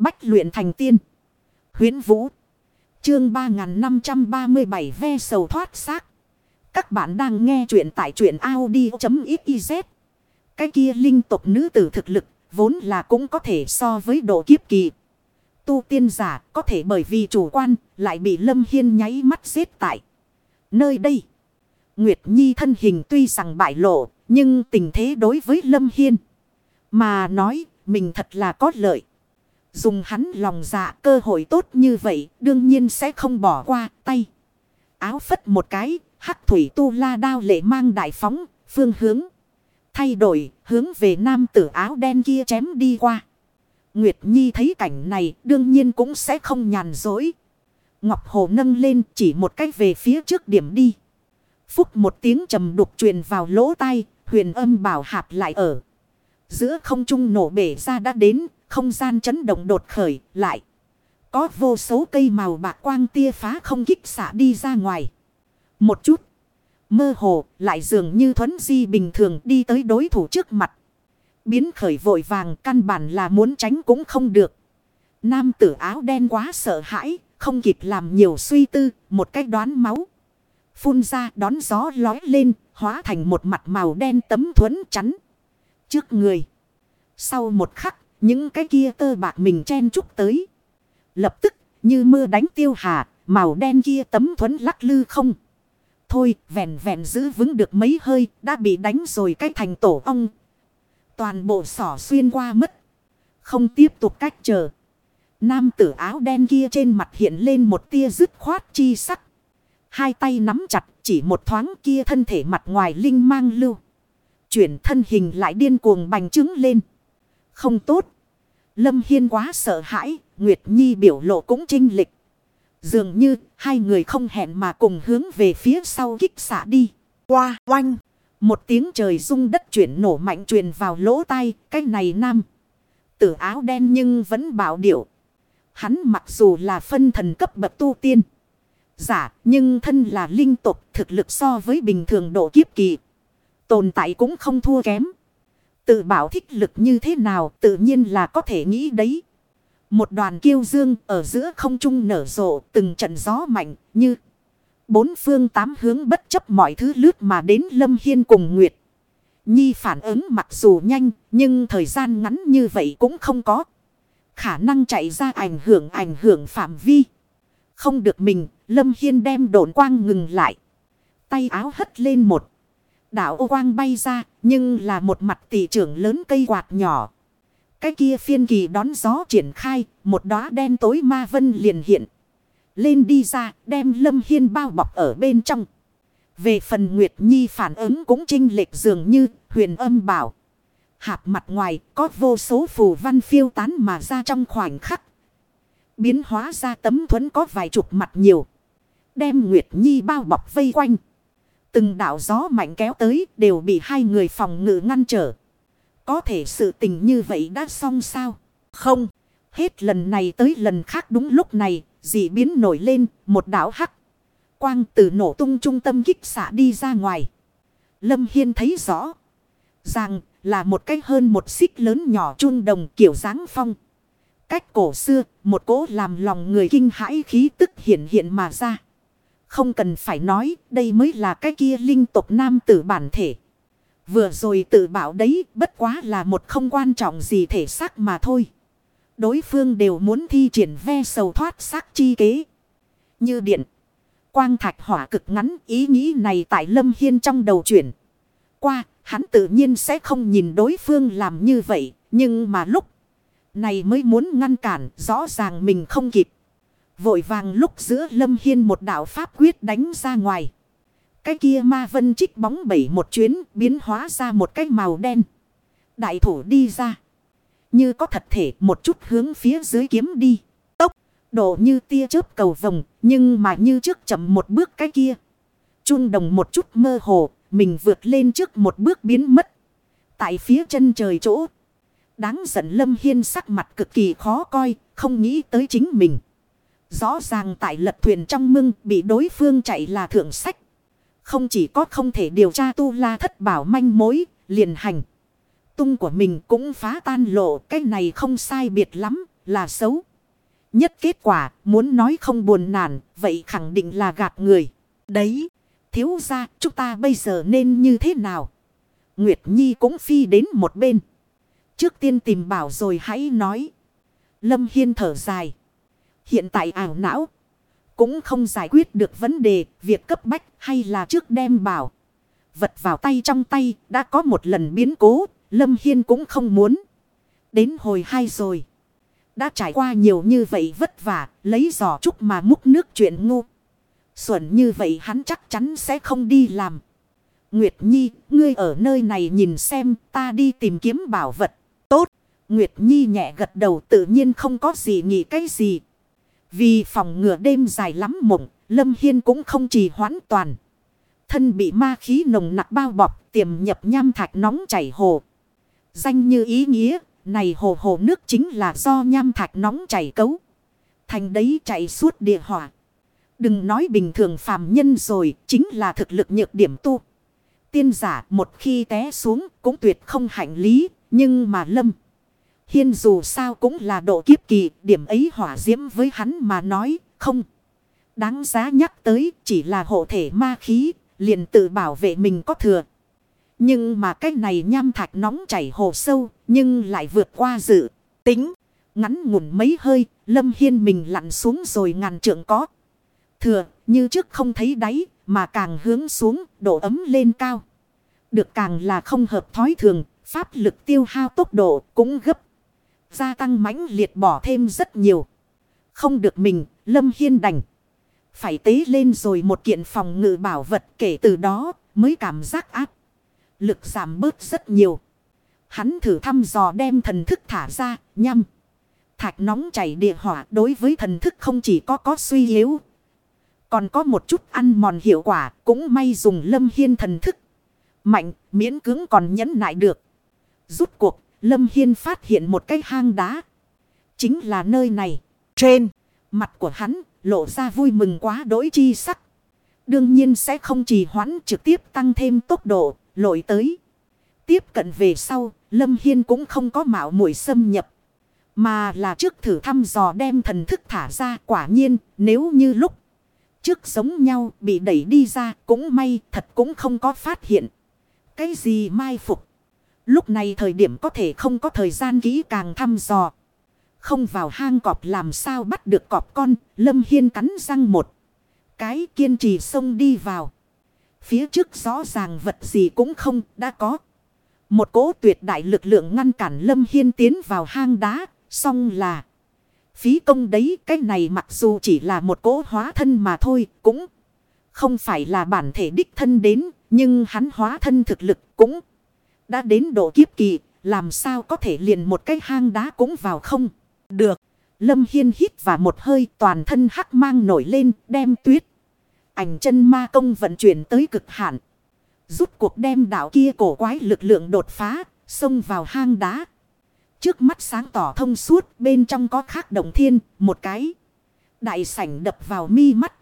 Bách luyện thành tiên. Huyến Vũ. Chương 3537 ve sầu thoát xác. Các bạn đang nghe truyện tại truyện Audi.xyz. Cái kia linh tục nữ tử thực lực vốn là cũng có thể so với độ kiếp kỳ. Tu tiên giả có thể bởi vì chủ quan lại bị Lâm Hiên nháy mắt giết tại. Nơi đây. Nguyệt Nhi thân hình tuy rằng bại lộ, nhưng tình thế đối với Lâm Hiên. Mà nói mình thật là có lợi. Dùng hắn lòng dạ cơ hội tốt như vậy đương nhiên sẽ không bỏ qua tay. Áo phất một cái, hắc thủy tu la đao lệ mang đại phóng, phương hướng. Thay đổi, hướng về nam tử áo đen kia chém đi qua. Nguyệt Nhi thấy cảnh này đương nhiên cũng sẽ không nhàn dối. Ngọc Hồ nâng lên chỉ một cách về phía trước điểm đi. Phúc một tiếng trầm đục truyền vào lỗ tai, huyền âm bảo hạp lại ở. Giữa không trung nổ bể ra đã đến, không gian chấn động đột khởi, lại. Có vô số cây màu bạc quang tia phá không kích xạ đi ra ngoài. Một chút. Mơ hồ lại dường như thuấn di bình thường đi tới đối thủ trước mặt. Biến khởi vội vàng căn bản là muốn tránh cũng không được. Nam tử áo đen quá sợ hãi. Không kịp làm nhiều suy tư. Một cách đoán máu. Phun ra đón gió lói lên. Hóa thành một mặt màu đen tấm thuấn chắn. Trước người. Sau một khắc. Những cái kia tơ bạc mình chen chúc tới. Lập tức, như mưa đánh tiêu hà. Màu đen kia tấm thuẫn lắc lư không. Thôi, vẹn vẹn giữ vững được mấy hơi. Đã bị đánh rồi cái thành tổ ong. Toàn bộ sỏ xuyên qua mất. Không tiếp tục cách chờ. Nam tử áo đen kia trên mặt hiện lên một tia dứt khoát chi sắc. Hai tay nắm chặt, chỉ một thoáng kia thân thể mặt ngoài linh mang lưu. Chuyển thân hình lại điên cuồng bành trướng lên. Không tốt. Lâm Hiên quá sợ hãi. Nguyệt Nhi biểu lộ cũng trinh lịch. Dường như, hai người không hẹn mà cùng hướng về phía sau kích xạ đi. Qua, oanh. Một tiếng trời rung đất chuyển nổ mạnh truyền vào lỗ tai. Cái này nam. Tử áo đen nhưng vẫn bảo điệu. Hắn mặc dù là phân thần cấp bậc tu tiên. Giả, nhưng thân là linh tục thực lực so với bình thường độ kiếp kỳ. Tồn tại cũng không thua kém. Tự bảo thích lực như thế nào tự nhiên là có thể nghĩ đấy. Một đoàn kiêu dương ở giữa không trung nở rộ từng trận gió mạnh như bốn phương tám hướng bất chấp mọi thứ lướt mà đến Lâm Hiên cùng Nguyệt. Nhi phản ứng mặc dù nhanh nhưng thời gian ngắn như vậy cũng không có. Khả năng chạy ra ảnh hưởng ảnh hưởng phạm vi. Không được mình, Lâm Hiên đem độn quang ngừng lại. Tay áo hất lên một. Đạo ô quang bay ra, nhưng là một mặt tỷ trưởng lớn cây quạt nhỏ. Cái kia phiên kỳ đón gió triển khai, một đóa đen tối ma vân liền hiện. Lên đi ra, đem Lâm Hiên bao bọc ở bên trong. Về phần Nguyệt Nhi phản ứng cũng trinh lệch dường như huyền âm bảo. Hạp mặt ngoài có vô số phù văn phiêu tán mà ra trong khoảnh khắc. Biến hóa ra tấm thuẫn có vài chục mặt nhiều. Đem Nguyệt Nhi bao bọc vây quanh. Từng đạo gió mạnh kéo tới đều bị hai người phòng ngự ngăn trở. Có thể sự tình như vậy đã xong sao? Không. Hết lần này tới lần khác đúng lúc này, dị biến nổi lên, một đảo hắc. Quang từ nổ tung trung tâm kích xạ đi ra ngoài. Lâm Hiên thấy rõ. Rằng là một cái hơn một xích lớn nhỏ chun đồng kiểu dáng phong. Cách cổ xưa, một cỗ làm lòng người kinh hãi khí tức hiện hiện mà ra. Không cần phải nói, đây mới là cái kia linh tộc nam tử bản thể. Vừa rồi tự bảo đấy, bất quá là một không quan trọng gì thể xác mà thôi. Đối phương đều muốn thi triển ve sầu thoát xác chi kế. Như điện. Quang thạch hỏa cực ngắn ý nghĩ này tại Lâm Hiên trong đầu chuyển. Qua, hắn tự nhiên sẽ không nhìn đối phương làm như vậy. Nhưng mà lúc này mới muốn ngăn cản, rõ ràng mình không kịp. Vội vàng lúc giữa Lâm Hiên một đạo pháp quyết đánh ra ngoài. Cái kia ma vân trích bóng bảy một chuyến, biến hóa ra một cái màu đen. Đại thủ đi ra. Như có thật thể, một chút hướng phía dưới kiếm đi. Tốc, độ như tia chớp cầu vồng, nhưng mà như trước chậm một bước cái kia. Chun đồng một chút mơ hồ, mình vượt lên trước một bước biến mất. Tại phía chân trời chỗ. Đáng giận Lâm Hiên sắc mặt cực kỳ khó coi, không nghĩ tới chính mình. Rõ ràng tại lật thuyền trong mưng bị đối phương chạy là thượng sách. Không chỉ có không thể điều tra tu la thất bảo manh mối, liền hành. Tung của mình cũng phá tan lộ, cái này không sai biệt lắm, là xấu. Nhất kết quả, muốn nói không buồn nản, vậy khẳng định là gạt người. Đấy, thiếu ra, chúng ta bây giờ nên như thế nào? Nguyệt Nhi cũng phi đến một bên. Trước tiên tìm bảo rồi hãy nói. Lâm Hiên thở dài. Hiện tại ảo não. Cũng không giải quyết được vấn đề. Việc cấp bách hay là trước đem bảo. Vật vào tay trong tay. Đã có một lần biến cố. Lâm Hiên cũng không muốn. Đến hồi hai rồi. Đã trải qua nhiều như vậy vất vả. Lấy giỏ trúc mà múc nước chuyện ngu. Xuẩn như vậy hắn chắc chắn sẽ không đi làm. Nguyệt Nhi, ngươi ở nơi này nhìn xem ta đi tìm kiếm bảo vật. Tốt. Nguyệt Nhi nhẹ gật đầu tự nhiên không có gì nghĩ cái gì. Vì phòng ngừa đêm dài lắm mộng, Lâm Hiên cũng không trì hoãn toàn. Thân bị ma khí nồng nặc bao bọc tiềm nhập nham thạch nóng chảy hồ. Danh như ý nghĩa, này hồ hồ nước chính là do nham thạch nóng chảy cấu. Thành đấy chạy suốt địa hỏa. Đừng nói bình thường phàm nhân rồi, chính là thực lực nhược điểm tu. Tiên giả một khi té xuống cũng tuyệt không hạnh lý, nhưng mà lâm. Hiên dù sao cũng là độ kiếp kỳ, điểm ấy hỏa diễm với hắn mà nói, không. Đáng giá nhắc tới, chỉ là hộ thể ma khí, liền tự bảo vệ mình có thừa. Nhưng mà cái này nham thạch nóng chảy hồ sâu, nhưng lại vượt qua dự, tính. Ngắn ngủn mấy hơi, lâm hiên mình lặn xuống rồi ngàn trượng có. Thừa, như trước không thấy đáy, mà càng hướng xuống, độ ấm lên cao. Được càng là không hợp thói thường, pháp lực tiêu hao tốc độ cũng gấp. Gia tăng mãnh liệt bỏ thêm rất nhiều. Không được mình, Lâm Hiên đành. Phải tế lên rồi một kiện phòng ngự bảo vật kể từ đó mới cảm giác áp. Lực giảm bớt rất nhiều. Hắn thử thăm dò đem thần thức thả ra, nhăm. Thạch nóng chảy địa hỏa đối với thần thức không chỉ có có suy yếu. Còn có một chút ăn mòn hiệu quả cũng may dùng lâm hiên thần thức. Mạnh, miễn cứng còn nhẫn nại được. Rút cuộc, Lâm Hiên phát hiện một cái hang đá. Chính là nơi này. Trên, mặt của hắn, lộ ra vui mừng quá đỗi chi sắc. Đương nhiên sẽ không trì hoãn trực tiếp tăng thêm tốc độ, lội tới. Tiếp cận về sau, Lâm Hiên cũng không có mạo muội xâm nhập. Mà là trước thử thăm dò đem thần thức thả ra quả nhiên nếu như lúc trước giống nhau bị đẩy đi ra cũng may thật cũng không có phát hiện. Cái gì mai phục. Lúc này thời điểm có thể không có thời gian kỹ càng thăm dò. Không vào hang cọp làm sao bắt được cọp con. Lâm Hiên cắn răng một. Cái kiên trì xông đi vào. Phía trước rõ ràng vật gì cũng không, đã có. Một cỗ tuyệt đại lực lượng ngăn cản Lâm Hiên tiến vào hang đá. Xong là. Phí công đấy cái này mặc dù chỉ là một cỗ hóa thân mà thôi. Cũng không phải là bản thể đích thân đến. Nhưng hắn hóa thân thực lực cũng đã đến độ kiếp kỳ, làm sao có thể liền một cái hang đá cũng vào không? Được. Lâm Hiên hít vào một hơi toàn thân hắc mang nổi lên đem tuyết. Ảnh chân ma công vận chuyển tới cực hạn. Rút cuộc đem đảo kia cổ quái lực lượng đột phá, xông vào hang đá. Trước mắt sáng tỏ thông suốt bên trong có khắc động thiên, một cái. Đại sảnh đập vào mi mắt.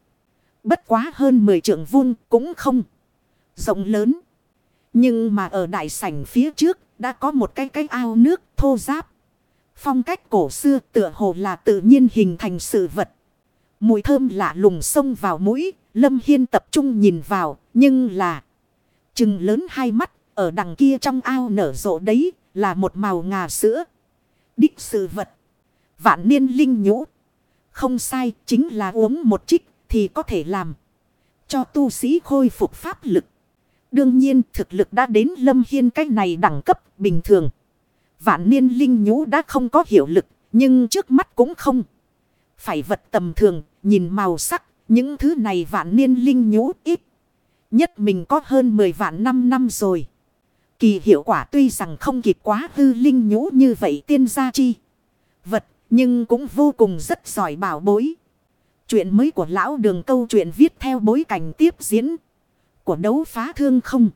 Bất quá hơn 10 trượng vuông cũng không. Rộng lớn. Nhưng mà ở đại sảnh phía trước đã có một cái cái ao nước thô giáp. Phong cách cổ xưa tựa hồ là tự nhiên hình thành sự vật. Mùi thơm lạ lùng xông vào mũi, Lâm Hiên tập trung nhìn vào, nhưng là chừng lớn hai mắt, ở đằng kia trong ao nở rộ đấy là một màu ngà sữa. Đích sự vật, vạn niên linh nhũ. Không sai, chính là uống một chích thì có thể làm cho tu sĩ khôi phục pháp lực. Đương nhiên, thực lực đã đến lâm hiên cái này đẳng cấp, bình thường. Vạn niên linh nhũ đã không có hiệu lực. Nhưng trước mắt cũng không. Phải vật tầm thường. Nhìn màu sắc. Những thứ này vạn niên linh nhũ ít. Nhất mình có hơn 10 vạn năm năm rồi. Kỳ hiệu quả tuy rằng không kịp quá hư linh nhũ như vậy tiên gia chi. Vật, nhưng cũng vô cùng rất giỏi bảo bối. Chuyện mới của lão đường câu chuyện viết theo bối cảnh tiếp diễn của đấu phá thương không.